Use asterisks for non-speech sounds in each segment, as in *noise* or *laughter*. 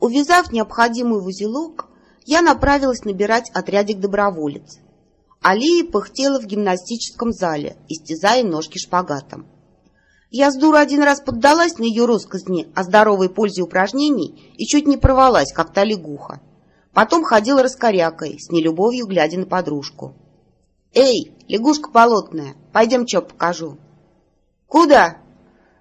Увязав необходимый в узелок, я направилась набирать отрядик доброволец. Алия пыхтела в гимнастическом зале, истязая ножки шпагатом. Я с дуру один раз поддалась на ее россказни о здоровой пользе упражнений и чуть не порвалась, как та лягуха. Потом ходила раскорякой, с нелюбовью глядя на подружку. «Эй, лягушка болотная, пойдем чё покажу». «Куда?»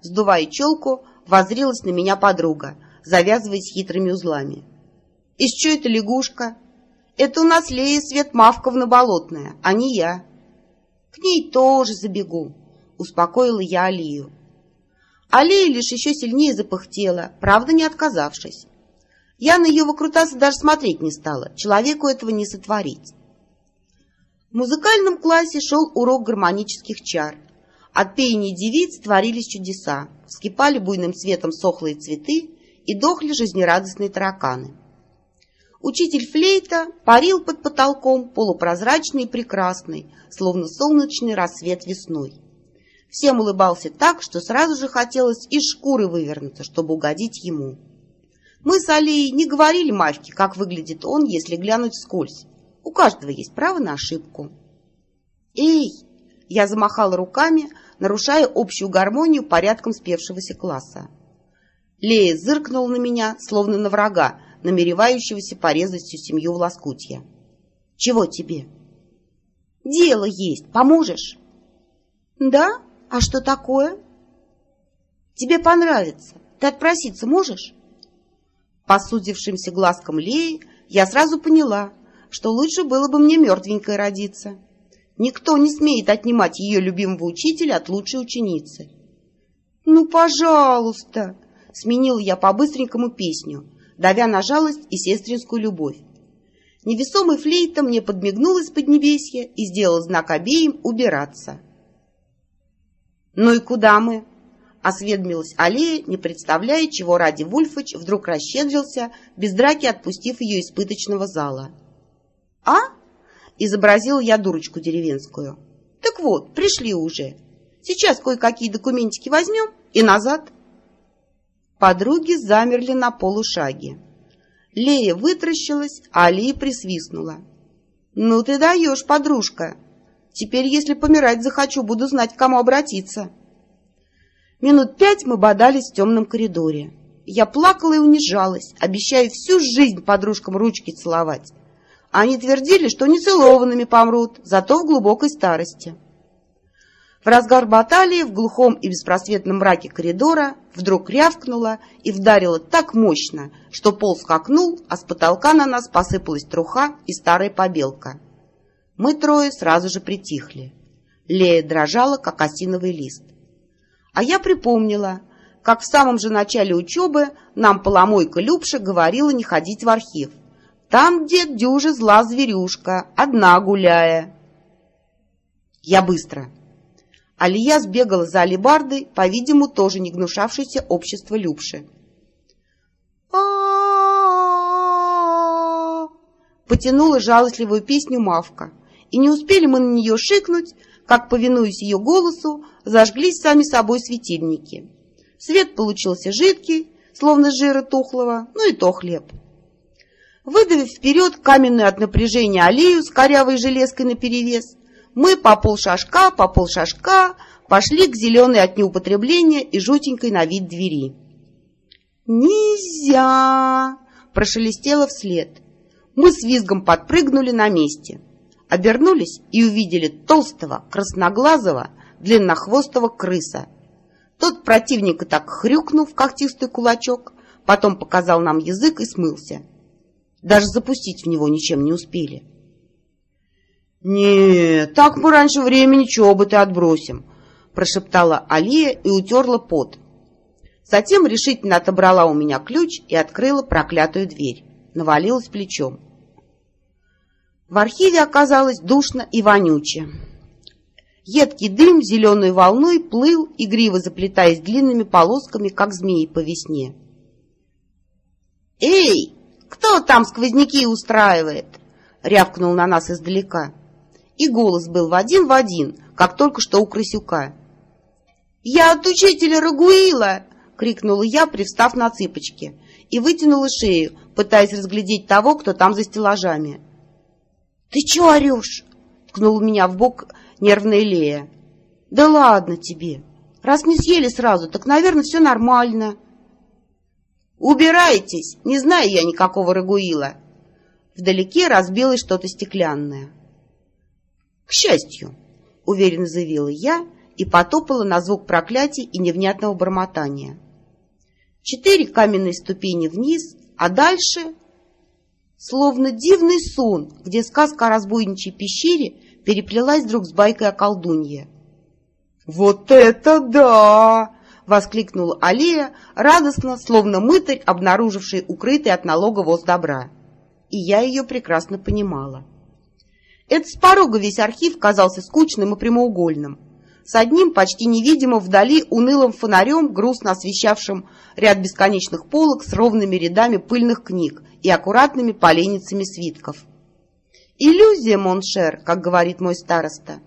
Сдувая челку, возрилась на меня подруга, завязываясь хитрыми узлами. «Из чё это лягушка?» «Это у нас Лея Свет Мавковна болотная, а не я». «К ней тоже забегу», — успокоила я Алию. Алия лишь еще сильнее запыхтела, правда не отказавшись. Я на ее выкрутасы даже смотреть не стала, человеку этого не сотворить. В музыкальном классе шел урок гармонических чар. От пения девиц творились чудеса, вскипали буйным цветом сохлые цветы и дохли жизнерадостные тараканы. Учитель флейта парил под потолком, полупрозрачный и прекрасный, словно солнечный рассвет весной. Всем улыбался так, что сразу же хотелось из шкуры вывернуться, чтобы угодить ему. Мы с Алией не говорили Мавке, как выглядит он, если глянуть вскользь. У каждого есть право на ошибку. «Эй!» — я замахала руками, нарушая общую гармонию порядком спевшегося класса. Лея зыркнула на меня, словно на врага, намеревающегося порезать всю семью в лоскутья. «Чего тебе?» «Дело есть. Поможешь?» «Да? А что такое?» «Тебе понравится. Ты отпроситься можешь?» По судившимся глазкам Леи я сразу поняла, что лучше было бы мне мертвенькой родиться. Никто не смеет отнимать ее любимого учителя от лучшей ученицы. «Ну, пожалуйста!» — сменил я по-быстренькому песню, давя на жалость и сестринскую любовь. Невесомый флейта мне подмигнул из поднебесья и сделал знак обеим убираться. «Ну и куда мы?» — осведомилась Аллея, не представляя, чего ради Вульфыч вдруг расщедрился, без драки отпустив ее из пыточного зала. «А?» — изобразила я дурочку деревенскую. «Так вот, пришли уже. Сейчас кое-какие документики возьмем и назад». Подруги замерли на полушаге. Лея вытращилась, а Алия присвистнула. «Ну ты даешь, подружка! Теперь, если помирать захочу, буду знать, к кому обратиться». Минут пять мы бодались в темном коридоре. Я плакала и унижалась, обещая всю жизнь подружкам ручки целовать. Они твердили, что нецелованными помрут, зато в глубокой старости. В разгар баталии в глухом и беспросветном мраке коридора вдруг рявкнула и вдарила так мощно, что пол скакнул, а с потолка на нас посыпалась труха и старая побелка. Мы трое сразу же притихли. Лея дрожала, как осиновый лист. А я припомнила, как в самом же начале учебы нам поломойка Любша говорила не ходить в архив. Там, где дюжа зла зверюшка, одна гуляя. Я быстро. Алия сбегала за алибардой, по-видимому, тоже не гнушавшейся общества Любши. Потянула жалостливую песню Мавка, и не успели мы на нее шикнуть, как, повинуясь ее голосу, зажглись сами собой светильники. Свет получился жидкий, словно жира тухлого, ну и то хлеб. Выдавив вперед каменную от напряжения аллею с корявой железкой наперевес, мы по полшажка, по полшажка пошли к зеленой от неупотребления и жутенькой на вид двери. «Нельзя!» — прошелестело вслед. Мы с визгом подпрыгнули на месте. Обернулись и увидели толстого, красноглазого, длиннохвостого крыса. Тот противника так хрюкнул в когтистый кулачок, потом показал нам язык и смылся. Даже запустить в него ничем не успели. «Не, так мы раньше времени чоботы отбросим», — прошептала Алия и утерла пот. Затем решительно отобрала у меня ключ и открыла проклятую дверь. Навалилась плечом. В архиве оказалось душно и вонюче. Едкий дым зеленой волной плыл, игриво заплетаясь длинными полосками, как змеи по весне. «Эй, кто там сквозняки устраивает?» — рявкнул на нас издалека и голос был в один в один, как только что у Крысюка. «Я от учителя Рагуила!» — крикнула я, привстав на цыпочки, и вытянула шею, пытаясь разглядеть того, кто там за стеллажами. «Ты чё орёшь?» — ткнула меня в бок нервная Лея. «Да ладно тебе. Раз не съели сразу, так, наверное, все нормально». «Убирайтесь! Не знаю я никакого Рагуила!» Вдалеке разбилось что-то стеклянное. «К счастью!» — уверенно заявила я и потопала на звук проклятий и невнятного бормотания. Четыре каменные ступени вниз, а дальше... Словно дивный сон, где сказка о разбойничьей пещере переплелась друг с байкой о колдунье. «Вот это да!» — воскликнула Алия, радостно, словно мытарь, обнаруживший укрытый от налога воз добра. И я ее прекрасно понимала. Это с порога весь архив казался скучным и прямоугольным, с одним почти невидимым вдали унылым фонарем, грустно освещавшим ряд бесконечных полок с ровными рядами пыльных книг и аккуратными поленницами свитков. «Иллюзия, mon cher», как говорит мой староста.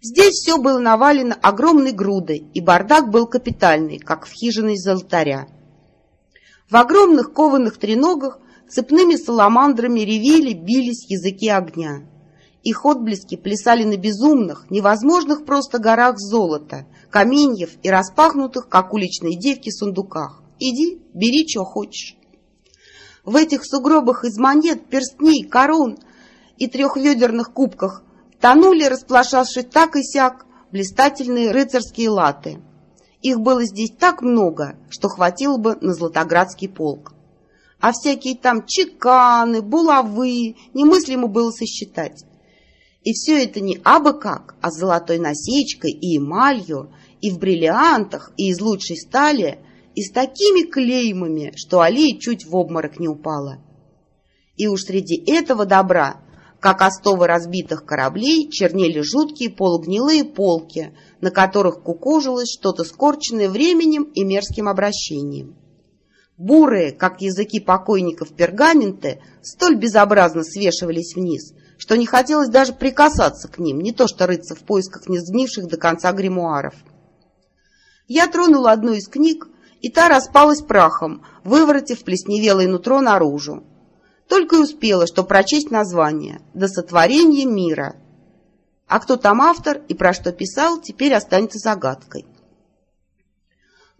Здесь все было навалено огромной грудой, и бардак был капитальный, как в хижине изолтаря. В огромных кованых треногах цепными саламандрами ревели, бились языки огня. Их отблески плясали на безумных, невозможных просто горах золота, каменьев и распахнутых, как уличные девки, сундуках. Иди, бери, что хочешь. В этих сугробах из монет, перстней, корон и трехведерных кубках тонули, расплашавшись так и сяк, блистательные рыцарские латы. Их было здесь так много, что хватило бы на Златоградский полк. А всякие там чеканы, булавы немыслимо было сосчитать. И все это не абы как, а с золотой насечкой и эмалью, и в бриллиантах, и из лучшей стали, и с такими клеймами, что Алия чуть в обморок не упала. И уж среди этого добра как остовы разбитых кораблей, чернели жуткие полугнилые полки, на которых кукожилось что-то скорченное временем и мерзким обращением. Бурые, как языки покойников пергаменты, столь безобразно свешивались вниз, что не хотелось даже прикасаться к ним, не то что рыться в поисках не сгнивших до конца гримуаров. Я тронула одну из книг, и та распалась прахом, выворотив плесневелое нутро наружу. Только и успела, что прочесть название «До сотворения мира». А кто там автор и про что писал, теперь останется загадкой.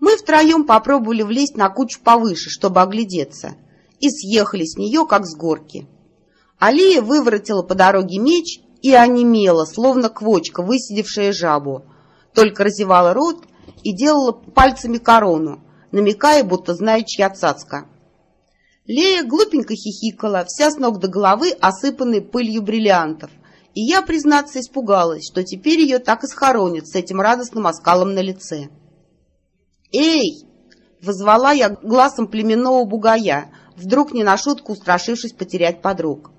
Мы втроем попробовали влезть на кучу повыше, чтобы оглядеться, и съехали с нее, как с горки. Алия выворотила по дороге меч и онемела, словно квочка, высидевшая жабу, только разевала рот и делала пальцами корону, намекая, будто знает, чья цацка. Лея глупенько хихикала, вся с ног до головы осыпанной пылью бриллиантов, и я, признаться, испугалась, что теперь ее так и схоронят с этим радостным оскалом на лице. «Эй!» — возвала я глазом племенного бугая, вдруг не на шутку устрашившись потерять подруг.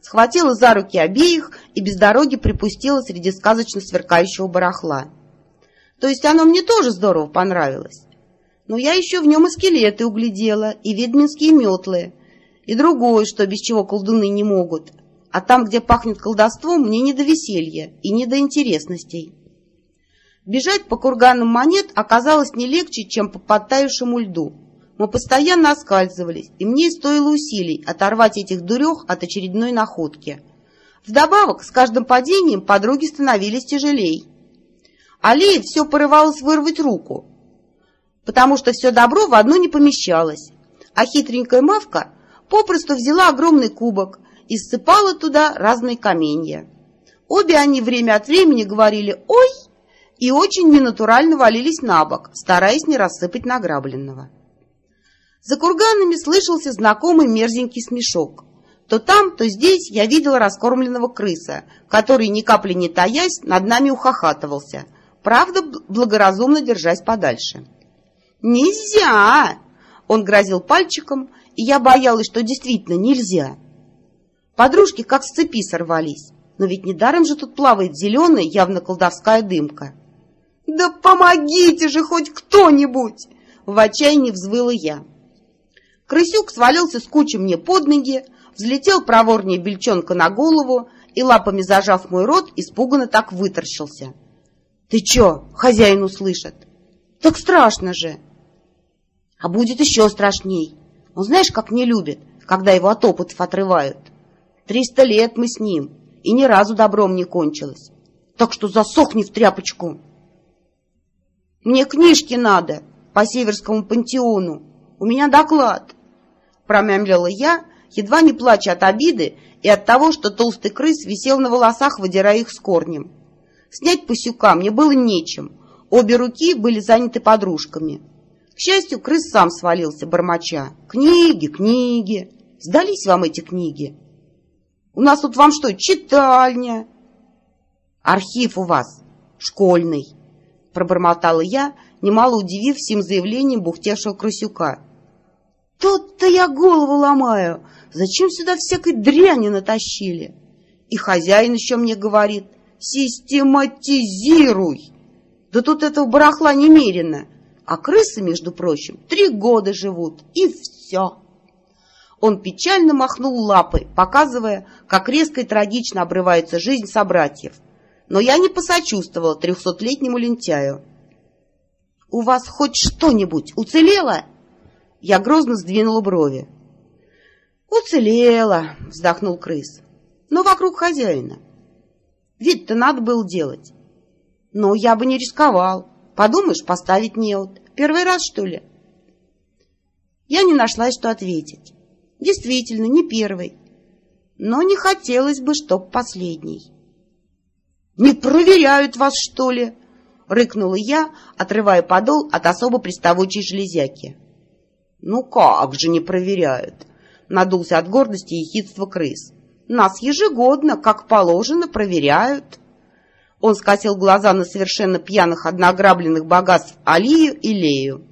Схватила за руки обеих и без дороги припустила среди сказочно сверкающего барахла. То есть оно мне тоже здорово понравилось. Но я еще в нем и скелеты углядела, и ведьминские метлы, и другое, что без чего колдуны не могут. А там, где пахнет колдовством, мне не до веселья и не до интересностей. Бежать по курганам монет оказалось не легче, чем по подтаявшему льду. Мы постоянно оскальзывались, и мне стоило усилий оторвать этих дурех от очередной находки. Вдобавок, с каждым падением подруги становились тяжелей. Алия все порывалась вырвать руку, потому что все добро в одно не помещалось, а хитренькая мавка попросту взяла огромный кубок и ссыпала туда разные каменья. Обе они время от времени говорили «Ой!» И очень ненатурально валились на бок, стараясь не рассыпать награбленного. За курганами слышался знакомый мерзенький смешок. То там, то здесь я видела раскормленного крыса, который, ни капли не таясь, над нами ухахатывался, правда, благоразумно держась подальше. «Нельзя!» Он грозил пальчиком, и я боялась, что действительно нельзя. Подружки как с цепи сорвались, но ведь недаром же тут плавает зеленая, явно колдовская дымка. «Да помогите же хоть кто-нибудь!» В отчаянии взвыла я. Крысюк свалился с кучи мне под ноги, взлетел проворнее бельчонка на голову и, лапами зажав мой рот, испуганно так выторщился. «Ты чё, хозяин услышит?» «Так страшно же!» А будет еще страшней. Он знаешь, как не любит, когда его от опытов отрывают. Триста лет мы с ним, и ни разу добром не кончилось. Так что засохни в тряпочку. Мне книжки надо по Северскому пантеону. У меня доклад. Промямлила я, едва не плача от обиды и от того, что толстый крыс висел на волосах, выдирая их с корнем. Снять пасюка мне было нечем. Обе руки были заняты подружками. К счастью, крыс сам свалился, бормоча. «Книги, книги! Сдались вам эти книги? У нас тут вам что, читальня?» «Архив у вас, школьный», — пробормотала я, немало удивив всем заявлением бухтевшего крысюка. «Тут-то я голову ломаю! Зачем сюда всякой дряни натащили?» И хозяин еще мне говорит — Систематизируй! Да тут этого барахла немерено. А крысы, между прочим, три года живут, и все. Он печально махнул лапой, показывая, как резко и трагично обрывается жизнь собратьев. Но я не посочувствовала трехсотлетнему лентяю. «У вас хоть что-нибудь уцелело?» Я грозно сдвинула брови. «Уцелело», — вздохнул крыс, — «но вокруг хозяина». Вид-то надо было делать. Но я бы не рисковал. Подумаешь, поставить неуд. Первый раз, что ли? Я не нашла, что ответить. Действительно, не первый. Но не хотелось бы, чтоб последний. «Не проверяют вас, что ли?» — рыкнула я, отрывая подол от особо приставучей железяки. «Ну как же не проверяют?» — надулся от гордости и хитства крыс. Нас ежегодно, как положено, проверяют. Он скосил глаза на совершенно пьяных однограбленных богатств Алию и Лею.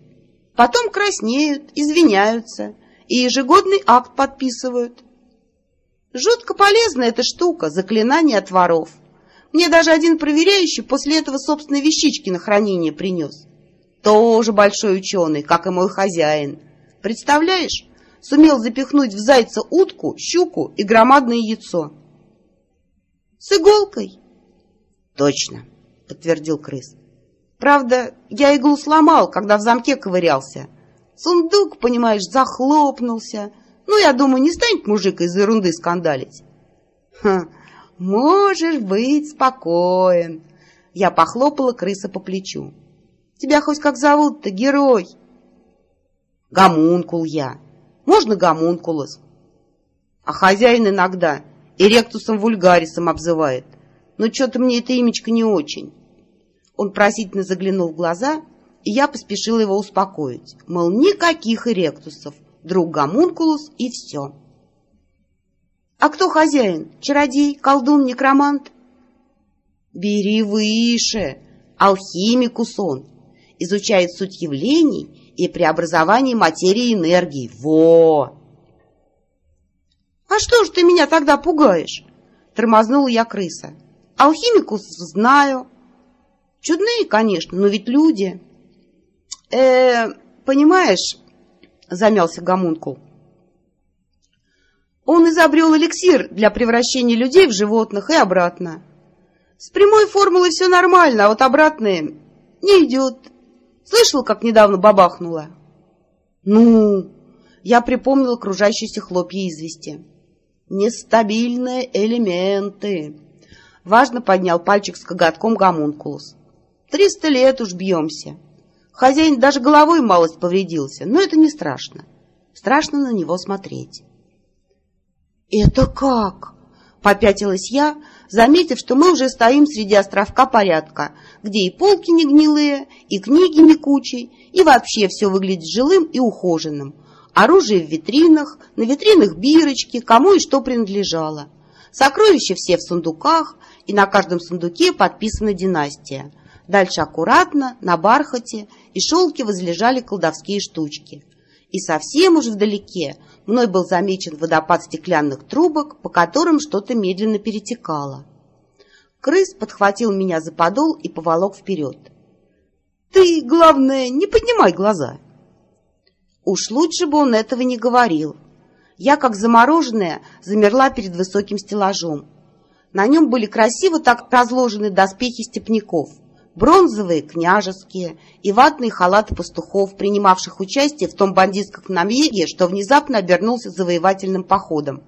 Потом краснеют, извиняются и ежегодный акт подписывают. Жутко полезная эта штука, заклинание от воров. Мне даже один проверяющий после этого собственные вещички на хранение принес. Тоже большой ученый, как и мой хозяин. Представляешь, сумел запихнуть в зайца утку, щуку и громадное яйцо. «С иголкой?» «Точно», — подтвердил крыс. «Правда, я иглу сломал, когда в замке ковырялся. Сундук, понимаешь, захлопнулся. Ну, я думаю, не станет мужик из ерунды скандалить». «Ха, можешь быть спокоен». Я похлопала крыса по плечу. «Тебя хоть как зовут-то, герой?» «Гомункул я», можно гомункулос. А хозяин иногда эректусом вульгарисом обзывает. Но что-то мне это имечко не очень. Он просительно заглянул в глаза, и я поспешила его успокоить. Мол, никаких эректусов, друг гомункулус и все. А кто хозяин? Чародей, колдун, некромант? Бери выше. Алхимикус он. Изучает суть явлений и преобразовании материи и энергии. Во! «А что ж ты меня тогда пугаешь?» Тормознула я крыса. «Алхимикус знаю. Чудные, конечно, но ведь люди». «Э, понимаешь...» Замялся гомункул. Он изобрел эликсир для превращения людей в животных и обратно. С прямой формулой все нормально, а вот обратное не идет. Слышал, как недавно бабахнуло? Ну, я припомнил окружающиеся хлопья извести. Нестабильные элементы. Важно поднял пальчик с коготком гомункулус. Триста лет уж бьемся. Хозяин даже головой малость повредился, но это не страшно. Страшно на него смотреть. «Это как?» — попятилась я, заметив, что мы уже стоим среди островка порядка, где и полки не гнилые, и книги не кучей, и вообще все выглядит жилым и ухоженным. Оружие в витринах, на витринах бирочки, кому и что принадлежало. Сокровища все в сундуках, и на каждом сундуке подписана династия. Дальше аккуратно, на бархате и шелке возлежали колдовские штучки. И совсем уж вдалеке мной был замечен водопад стеклянных трубок, по которым что-то медленно перетекало. Крыс подхватил меня за подол и поволок вперед. «Ты, главное, не поднимай глаза!» Уж лучше бы он этого не говорил. Я, как замороженная, замерла перед высоким стеллажом. На нем были красиво так разложены доспехи степняков, бронзовые княжеские и ватные халаты пастухов, принимавших участие в том бандитском набеге, что внезапно обернулся завоевательным походом.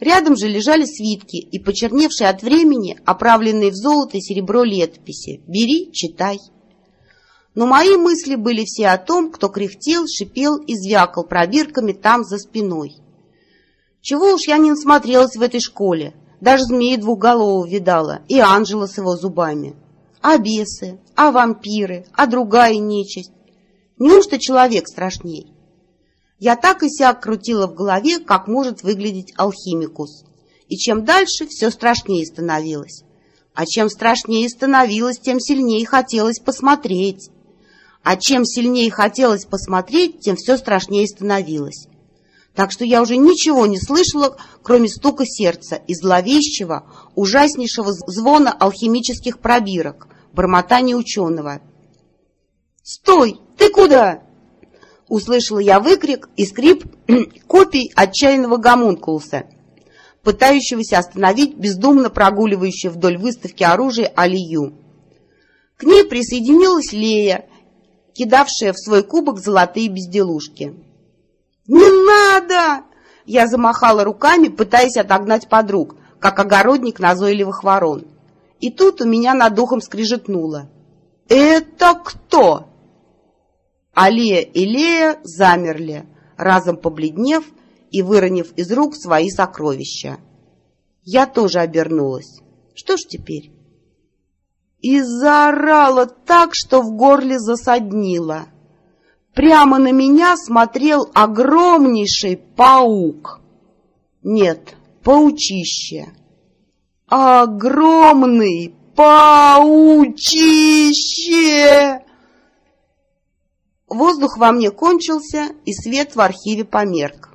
Рядом же лежали свитки и почерневшие от времени, оправленные в золото и серебро летописи. «Бери, читай». Но мои мысли были все о том, кто кряхтел, шипел и звякал пробирками там за спиной. Чего уж я не насмотрелась в этой школе. Даже змеи двухголового видала и Анжела с его зубами. А бесы, а вампиры, а другая нечисть. Неужто человек страшней? Я так и сяк крутила в голове, как может выглядеть алхимикус. И чем дальше, все страшнее становилось. А чем страшнее становилось, тем сильнее хотелось посмотреть. А чем сильнее хотелось посмотреть, тем все страшнее становилось так что я уже ничего не слышала, кроме стука сердца и зловещего, ужаснейшего звона алхимических пробирок, бормотания ученого. «Стой! Ты куда?» Услышала я выкрик и скрип *clears throat* копий отчаянного гомункулуса, пытающегося остановить бездумно прогуливающую вдоль выставки оружия Алию. К ней присоединилась Лея, кидавшая в свой кубок золотые безделушки. «Не надо!» Я замахала руками, пытаясь отогнать подруг, как огородник назойливых ворон. И тут у меня над духом скрижетнуло. «Это кто?» Алия и Лея замерли, разом побледнев и выронив из рук свои сокровища. Я тоже обернулась. Что ж теперь? И заорала так, что в горле засаднило. Прямо на меня смотрел огромнейший паук. Нет, паучище. Огромный паучище! Воздух во мне кончился, и свет в архиве померк.